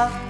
안녕.